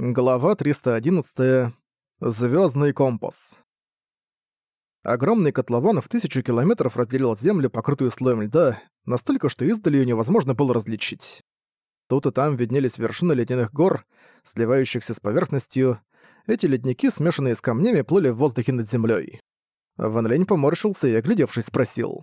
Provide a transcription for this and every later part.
Глава 311. Звездный компас. Огромный котлован в тысячу километров разделил землю, покрытую слоем льда, настолько, что издали её невозможно было различить. Тут и там виднелись вершины ледяных гор, сливающихся с поверхностью. Эти ледники, смешанные с камнями, плыли в воздухе над землей. Ван Лень поморщился и, оглядевшись, спросил.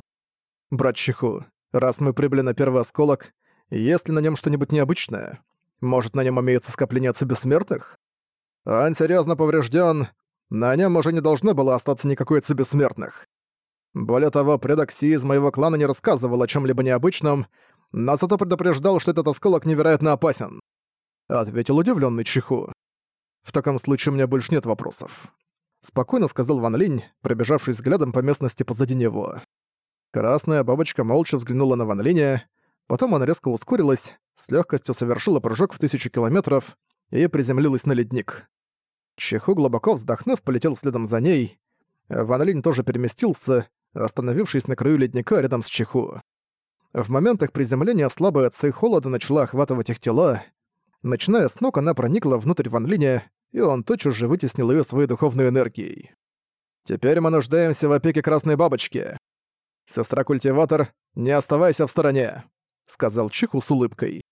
«Брат Чиху, раз мы прибыли на первый осколок, есть ли на нем что-нибудь необычное?» Может, на нем имеется скопление отца бессмертных? Он серьезно поврежден. На нем уже не должно было остаться никакой отца бессмертных. Более того, предок Си из моего клана не рассказывал о чем либо необычном, но зато предупреждал, что этот осколок невероятно опасен. Ответил удивленный Чиху. В таком случае у меня больше нет вопросов. Спокойно сказал Ван Линь, пробежавшись взглядом по местности позади него. Красная бабочка молча взглянула на Ван Линя, потом она резко ускорилась, с легкостью совершила прыжок в тысячу километров и приземлилась на ледник. Чеху, глубоко вздохнув, полетел следом за ней. Ван Линь тоже переместился, остановившись на краю ледника рядом с Чеху. В моментах приземления слабая ци холода начала охватывать их тела. Начиная с ног, она проникла внутрь Ван Линя, и он тотчас же вытеснил ее своей духовной энергией. «Теперь мы нуждаемся в опеке Красной Бабочки. Сестра-культиватор, не оставайся в стороне!» — сказал Чиху с улыбкой.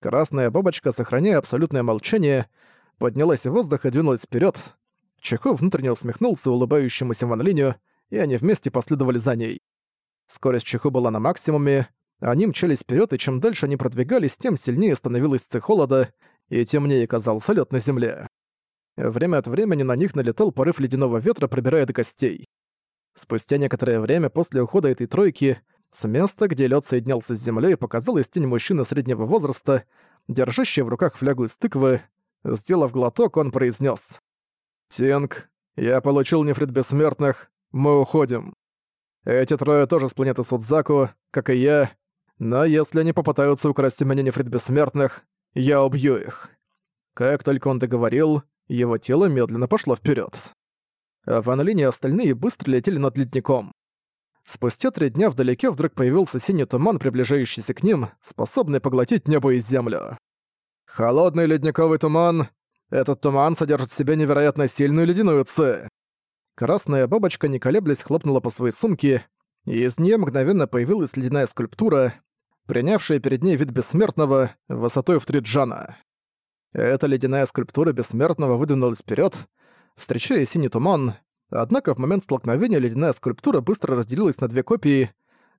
Красная бабочка, сохраняя абсолютное молчание, поднялась в воздух и двинулась вперед. Чиху внутренне усмехнулся улыбающемуся Ван Линю, и они вместе последовали за ней. Скорость Чиху была на максимуме, они мчались вперед, и чем дальше они продвигались, тем сильнее становилась ци холода, и темнее казался лед на земле. Время от времени на них налетал порыв ледяного ветра, пробирая до костей. Спустя некоторое время после ухода этой тройки с места, где лед соединялся с землей, показалась тень мужчины среднего возраста, держащая в руках флягу из тыквы. Сделав глоток, он произнес: «Тинг, я получил нефрит бессмертных, мы уходим. Эти трое тоже с планеты Судзаку, как и я, но если они попытаются украсть у меня нефрит бессмертных, я убью их». Как только он договорил, его тело медленно пошло вперед. Ван Линь и остальные быстро летели над ледником. Спустя три дня вдалеке вдруг появился синий туман, приближающийся к ним, способный поглотить небо и землю. Холодный ледниковый туман. Этот туман содержит в себе невероятно сильную ледяную ци. Красная бабочка, не колеблясь, хлопнула по своей сумке, и из нее мгновенно появилась ледяная скульптура, принявшая перед ней вид бессмертного, высотой в три джана. Эта ледяная скульптура бессмертного выдвинулась вперед, встречая синий туман, Однако в момент столкновения ледяная скульптура быстро разделилась на две копии,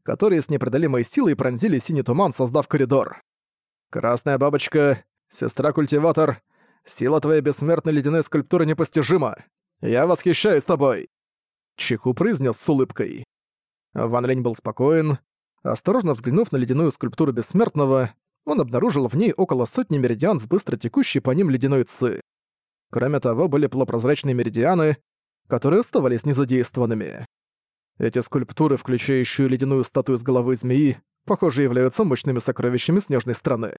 которые с непреодолимой силой пронзили синий туман, создав коридор. «Красная бабочка, сестра-культиватор, сила твоей бессмертной ледяной скульптуры непостижима. Я восхищаюсь тобой!» Чиху произнес с улыбкой. Ван Лень был спокоен. Осторожно взглянув на ледяную скульптуру бессмертного, он обнаружил в ней около сотни меридиан с быстро текущей по ним ледяной ци. Кроме того, были полупрозрачные меридианы, которые оставались незадействованными. Эти скульптуры, включающие ледяную статую с головой змеи, похоже, являются мощными сокровищами снежной страны.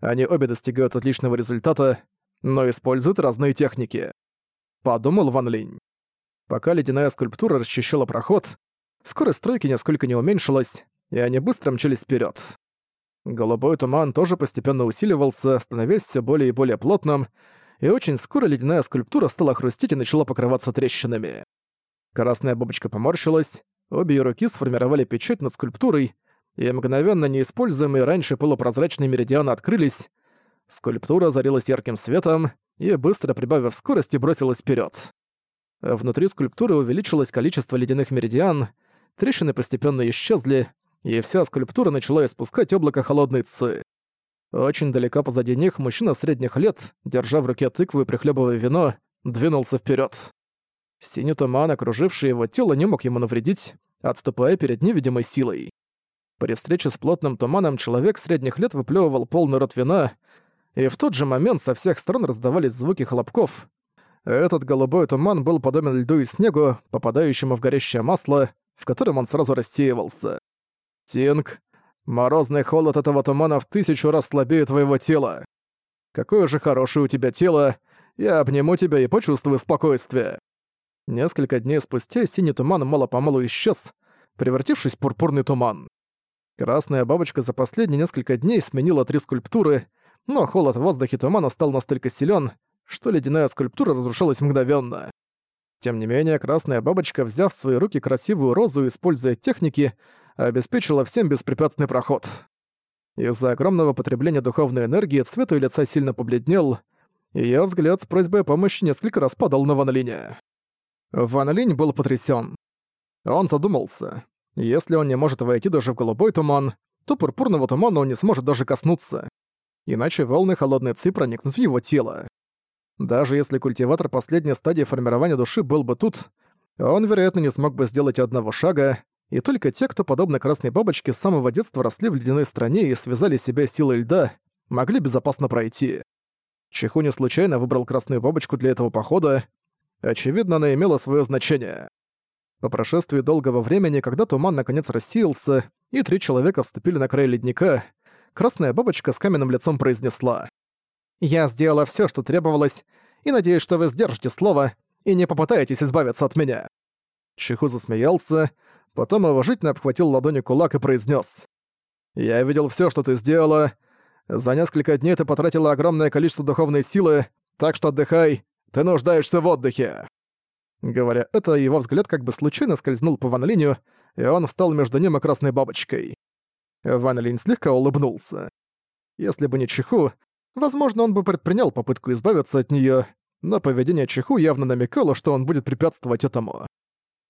Они обе достигают отличного результата, но используют разные техники. Подумал Ван Линь. Пока ледяная скульптура расчищала проход, скорость стройки нисколько не уменьшилась, и они быстро мчались вперед. Голубой туман тоже постепенно усиливался, становясь все более и более плотным, и очень скоро ледяная скульптура стала хрустеть и начала покрываться трещинами. Красная бабочка поморщилась, обе ее руки сформировали печать над скульптурой, и мгновенно неиспользуемые раньше полупрозрачные меридианы открылись. Скульптура озарилась ярким светом и, быстро прибавив скорости, бросилась вперед. Внутри скульптуры увеличилось количество ледяных меридиан, трещины постепенно исчезли, и вся скульптура начала испускать облако холодной ци. Очень далеко позади них мужчина средних лет, держа в руке тыкву и прихлебывая вино, двинулся вперед. Синий туман, окруживший его тело, не мог ему навредить, отступая перед невидимой силой. При встрече с плотным туманом человек средних лет выплевывал полный рот вина, и в тот же момент со всех сторон раздавались звуки хлопков. Этот голубой туман был подобен льду и снегу, попадающему в горящее масло, в котором он сразу рассеивался. Тинг, Морозный холод этого тумана в тысячу раз слабее твоего тела. Какое же хорошее у тебя тело, я обниму тебя и почувствую спокойствие». Несколько дней спустя синий туман мало-помалу исчез, превратившись в пурпурный туман. Красная бабочка за последние несколько дней сменила три скульптуры, но холод в воздухе тумана стал настолько силен, что ледяная скульптура разрушалась мгновенно. Тем не менее, красная бабочка, взяв в свои руки красивую розу, используя техники, обеспечила всем беспрепятственный проход. Из-за огромного потребления духовной энергии цвет ее лица сильно побледнел, и её взгляд с просьбой о помощи несколько раз падал на Ван Линя. Ван Линь был потрясён. Он задумался. Если он не может войти даже в голубой туман, то пурпурного тумана он не сможет даже коснуться. Иначе волны холодной ци проникнут в его тело. Даже если культиватор последней стадии формирования души был бы тут, он, вероятно, не смог бы сделать одного шага, и только те, кто, подобно красной бабочке, с самого детства росли в ледяной стране и связали себя силой льда, могли безопасно пройти. Чиху не случайно выбрал красную бабочку для этого похода. Очевидно, она имела свое значение. По прошествии долгого времени, когда туман наконец рассеялся, и три человека вступили на край ледника, красная бабочка с каменным лицом произнесла. «Я сделала все, что требовалось, и надеюсь, что вы сдержите слово и не попытаетесь избавиться от меня». Чиху засмеялся, потом уважительно обхватил ладонью кулак и произнес: «Я видел все, что ты сделала. За несколько дней ты потратила огромное количество духовной силы, так что отдыхай, ты нуждаешься в отдыхе». Говоря это, его взгляд как бы случайно скользнул по Ван Линю, и он встал между ним и красной бабочкой. Ван Линь слегка улыбнулся. Если бы не Чиху, возможно, он бы предпринял попытку избавиться от неё, но поведение Чиху явно намекало, что он будет препятствовать этому.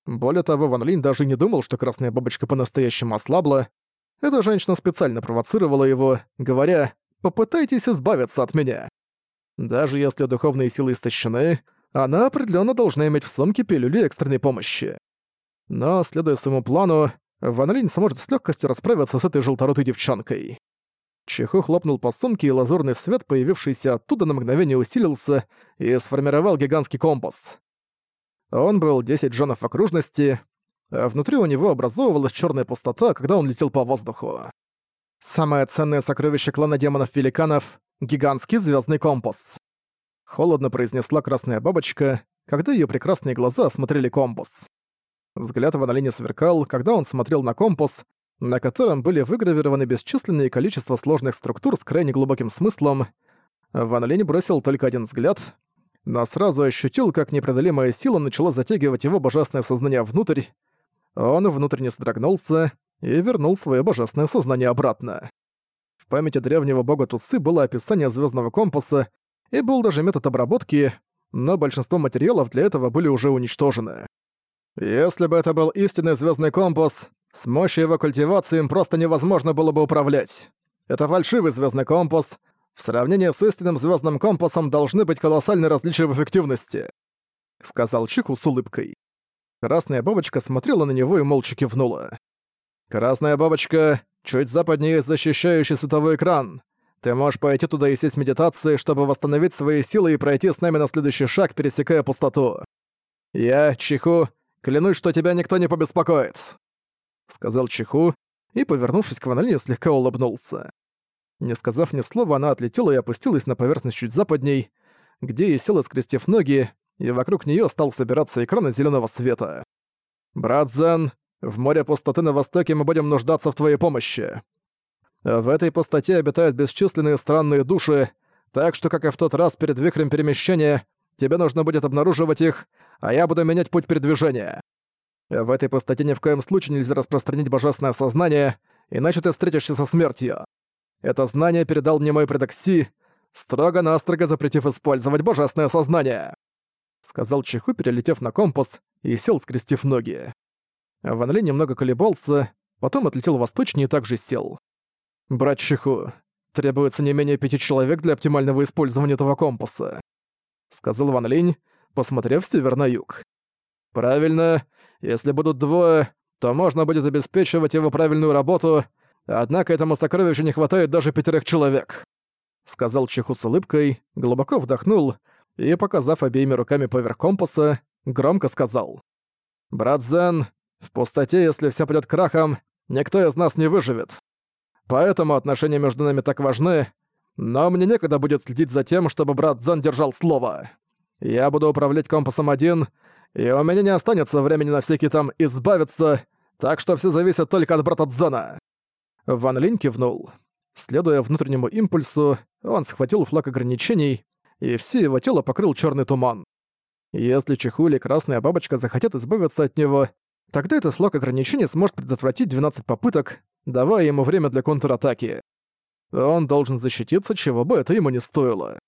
Более того, Ван Линь даже не думал, что красная бабочка по-настоящему ослабла. Эта женщина специально провоцировала его, говоря «попытайтесь избавиться от меня». Даже если духовные силы истощены, она определенно должна иметь в сумке пилюли экстренной помощи. Но, следуя своему плану, Ван Линь сможет с легкостью расправиться с этой желторотой девчонкой. Чеху хлопнул по сумке, и лазурный свет, появившийся оттуда на мгновение усилился и сформировал гигантский компас. Он был 10 джонов в окружности, а внутри у него образовывалась черная пустота, когда он летел по воздуху. Самое ценное сокровище клана демонов-великанов — гигантский звездный компас. Холодно произнесла красная бабочка, когда ее прекрасные глаза осмотрели компас. Взгляд Ван Линя сверкал, когда он смотрел на компас, на котором были выгравированы бесчисленное количество сложных структур с крайне глубоким смыслом. Ван Линь бросил только один взгляд, но сразу ощутил, как непреодолимая сила начала затягивать его божественное сознание внутрь. Он внутренне содрогнулся и вернул свое божественное сознание обратно. В памяти древнего бога Тусы было описание звездного компаса и был даже метод обработки, но большинство материалов для этого были уже уничтожены. Если бы это был истинный звездный компас, с мощью его культивации им просто невозможно было бы управлять. Это фальшивый звездный компас. В сравнении с истинным звездным компасом должны быть колоссальные различия в эффективности, сказал Чиху с улыбкой. Красная бабочка смотрела на него и молча кивнула. «Красная бабочка, чуть западнее защищающий световой экран. Ты можешь пойти туда и сесть в медитации, чтобы восстановить свои силы и пройти с нами на следующий шаг, пересекая пустоту. Я, Чиху, клянусь, что тебя никто не побеспокоит», — сказал Чиху, и, повернувшись к Ванолиню, слегка улыбнулся. Не сказав ни слова, она отлетела и опустилась на поверхность чуть западней, где и села, скрестив ноги, и вокруг неё стал собираться экран зелёного света. «Брат Зен, в море пустоты на востоке мы будем нуждаться в твоей помощи. В этой пустоте обитают бесчисленные странные души, так что, как и в тот раз перед вихрем перемещения, тебе нужно будет обнаруживать их, а я буду менять путь передвижения. В этой пустоте ни в коем случае нельзя распространить божественное сознание, иначе ты встретишься со смертью. Это знание передал мне мой предок Си, строго-настрого запретив использовать божественное сознание. — сказал Чиху, перелетев на компас, и сел, скрестив ноги. Ван Ли немного колебался, потом отлетел восточнее и также сел. «Брат Чиху, требуется не менее пяти человек для оптимального использования этого компаса», — сказал Ван Линь, посмотрев север на юг. «Правильно, если будут двое, то можно будет обеспечивать его правильную работу, однако этому сокровищу не хватает даже пятерых человек», — сказал Чиху с улыбкой, глубоко вдохнул и, показав обеими руками поверх компаса, громко сказал. «Брат Зен, в пустоте, если все пойдет крахом, никто из нас не выживет. Поэтому отношения между нами так важны, но мне некогда будет следить за тем, чтобы брат Зен держал слово. Я буду управлять компасом один, и у меня не останется времени на всякие там избавиться, так что все зависит только от брата Дзена». Ван Линь кивнул. Следуя внутреннему импульсу, он схватил флаг ограничений и все его тело покрыл черный туман. Если Чеху или Красная Бабочка захотят избавиться от него, тогда этот слог ограничений сможет предотвратить 12 попыток, давая ему время для контратаки. Он должен защититься, чего бы это ему не стоило.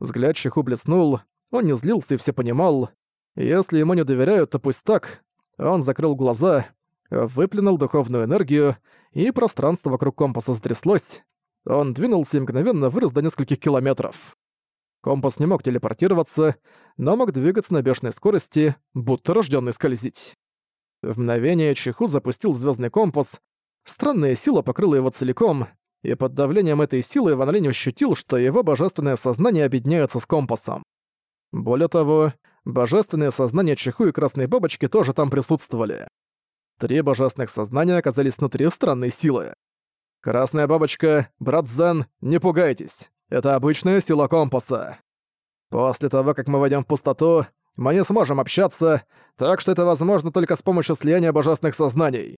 Взгляд Чеху блеснул, он не злился и все понимал. Если ему не доверяют, то пусть так. Он закрыл глаза, выплюнул духовную энергию, и пространство вокруг компаса стряслось. Он двинулся и мгновенно вырос до нескольких километров. Компас не мог телепортироваться, но мог двигаться на бешеной скорости, будто рождённый скользить. В мгновение Чеху запустил звездный компас, странная сила покрыла его целиком, и под давлением этой силы Ван Линь ощутил, что его божественное сознание объединяется с компасом. Более того, божественное сознание Чеху и Красной Бабочки тоже там присутствовали. Три божественных сознания оказались внутри странной силы. «Красная бабочка, брат Зен, не пугайтесь. Это обычная сила компаса. После того, как мы войдем в пустоту, мы не сможем общаться, так что это возможно только с помощью слияния божественных сознаний».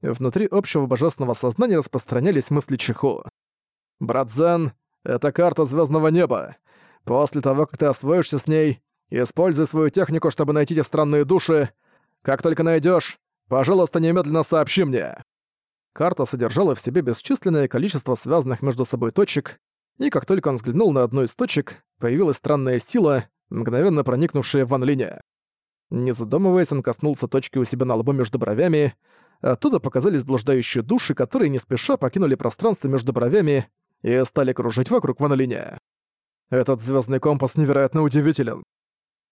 Внутри общего божественного сознания распространялись мысли Чиху. «Брат Зен, это карта звездного неба. После того, как ты освоишься с ней, используй свою технику, чтобы найти те странные души. Как только найдешь, пожалуйста, немедленно сообщи мне». Карта содержала в себе бесчисленное количество связанных между собой точек, и как только он взглянул на одну из точек, появилась странная сила, мгновенно проникнувшая в Ван Линя. Не задумываясь, он коснулся точки у себя на лбу между бровями, оттуда показались блуждающие души, которые не спеша покинули пространство между бровями и стали кружить вокруг Ван Линя. Этот звездный компас невероятно удивителен.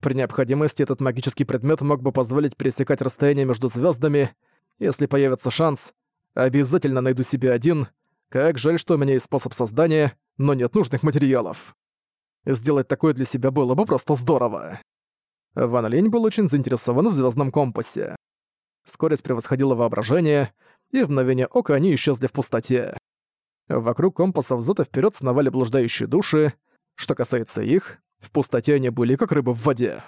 При необходимости этот магический предмет мог бы позволить пересекать расстояние между звездами, если появится шанс, Обязательно найду себе один. Как жаль, что у меня есть способ создания, но нет нужных материалов. Сделать такое для себя было бы просто здорово. Ван Лень был очень заинтересован в звездном компасе. Скорость превосходила воображение, и в мгновение ока они исчезли в пустоте. Вокруг компаса взад и вперед сновали блуждающие души. Что касается их, в пустоте они были как рыбы в воде.